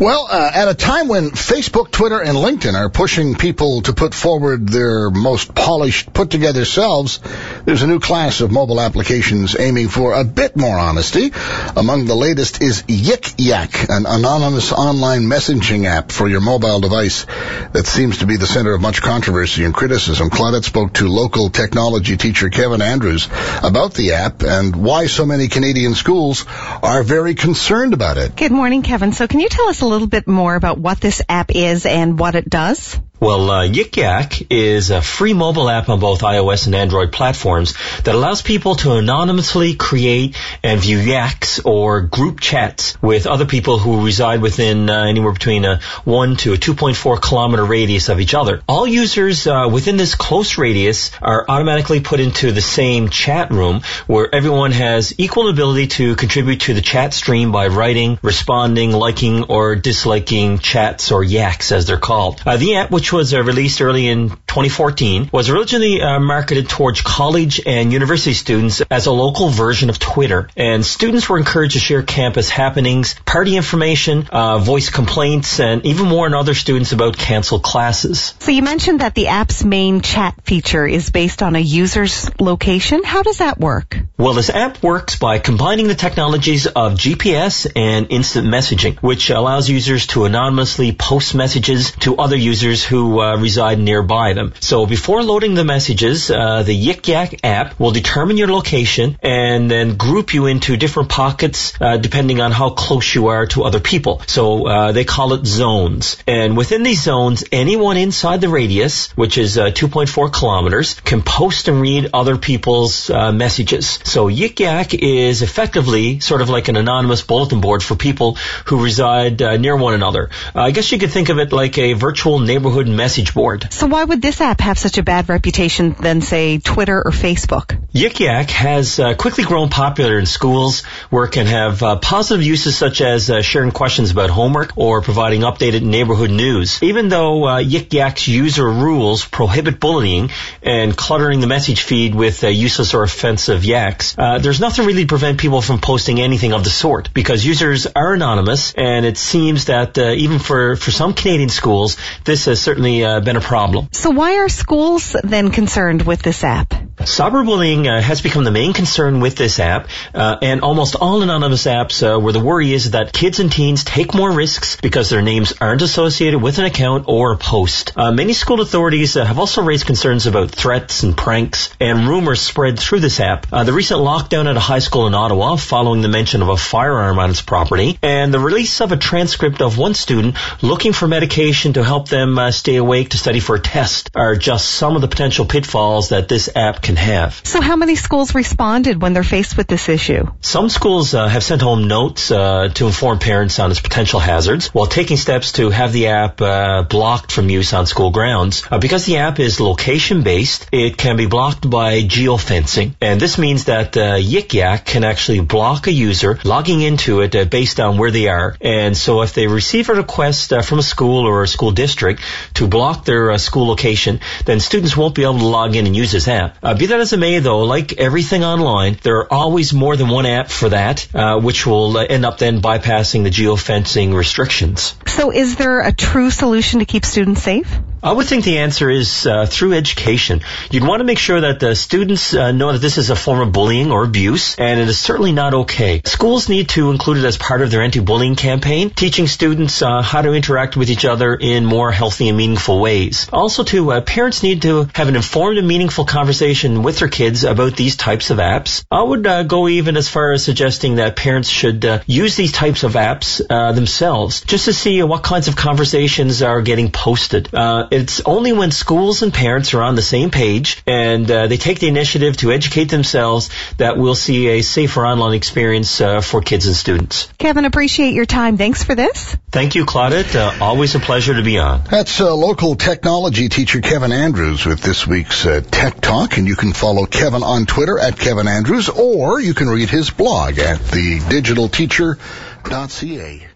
Well, uh, at a time when Facebook, Twitter, and LinkedIn are pushing people to put forward their most polished, put together selves, there's a new class of mobile applications aiming for a bit more honesty. Among the latest is Yik Yak, an anonymous online messaging app for your mobile device that seems to be the center of much controversy and criticism. Claudette spoke to local technology teacher Kevin Andrews about the app and why so many Canadian schools are very concerned about it. Good morning, Kevin. So can you tell us a little bit more about what this app is and what it does? Well, uh, Yik Yak is a free mobile app on both iOS and Android platforms that allows people to anonymously create and view yaks or group chats with other people who reside within uh, anywhere between a 1 to a 2.4 kilometer radius of each other. All users uh, within this close radius are automatically put into the same chat room where everyone has equal ability to contribute to the chat stream by writing, responding, liking, or disliking chats or yaks as they're called. Uh, the app, which was uh, released early in 2014, was originally uh, marketed towards college and university students as a local version of Twitter. And students were encouraged to share campus happenings, party information, uh, voice complaints, and even warn other students about canceled classes. So you mentioned that the app's main chat feature is based on a user's location. How does that work? Well, this app works by combining the technologies of GPS and instant messaging, which allows users to anonymously post messages to other users who uh, reside nearby them. So before loading the messages, uh, the Yik Yak app will determine your location and then group you into different pockets uh, depending on how close you are to other people. So uh, they call it zones. And within these zones, anyone inside the radius, which is uh, 2.4 kilometers, can post and read other people's uh, messages. So Yik Yak is effectively sort of like an anonymous bulletin board for people who reside near one another. I guess you could think of it like a virtual neighborhood message board. So why would this app have such a bad reputation than, say, Twitter or Facebook? Yik Yak has uh, quickly grown popular in schools where it can have uh, positive uses such as uh, sharing questions about homework or providing updated neighborhood news. Even though uh, Yik Yak's user rules prohibit bullying and cluttering the message feed with uh, useless or offensive yaks, uh, there's nothing really to prevent people from posting anything of the sort because users are anonymous and it seems that even for, for some Canadian schools, this has certainly certainly uh, been a problem. So why are schools then concerned with this app? Cyberbullying uh, has become the main concern with this app, uh, and almost all anonymous apps uh, where the worry is that kids and teens take more risks because their names aren't associated with an account or a post. Uh, many school authorities uh, have also raised concerns about threats and pranks and rumors spread through this app. Uh, the recent lockdown at a high school in Ottawa following the mention of a firearm on its property, and the release of a transcript of one student looking for medication to help them stay awake to study for a test are just some of the potential pitfalls that this app can have. So how many schools responded when they're faced with this issue? Some schools uh, have sent home notes uh, to inform parents on its potential hazards while taking steps to have the app uh, blocked from use on school grounds. Uh, because the app is location based, it can be blocked by geofencing. And this means that uh, Yik Yak can actually block a user logging into it uh, based on where they are. And so if they receive a request from a school or a school district to block their uh, school location, then students won't be able to log in and use this app. Be that as it may, though, like everything online, there are always more than one app for that, uh, which will uh, end up then bypassing the geofencing restrictions. So, is there a true solution to keep students safe? I would think the answer is uh, through education. You'd want to make sure that the students uh, know that this is a form of bullying or abuse, and it is certainly not okay. Schools need to include it as part of their anti-bullying campaign, teaching students uh, how to interact with each other in more healthy and meaningful ways. Also, too, uh, parents need to have an informed and meaningful conversation with their kids about these types of apps. I would uh, go even as far as suggesting that parents should uh, use these types of apps themselves, just to see what kinds of conversations are getting posted it's only when schools and parents are on the same page and uh, they take the initiative to educate themselves that we'll see a safer online experience uh, for kids and students. Kevin, appreciate your time. Thanks for this. Thank you, Claudette. Uh, always a pleasure to be on. That's uh, local technology teacher Kevin Andrews with this week's uh, Tech Talk, and you can follow Kevin on Twitter at Kevin Andrews, or you can read his blog at thedigitalteacher.ca.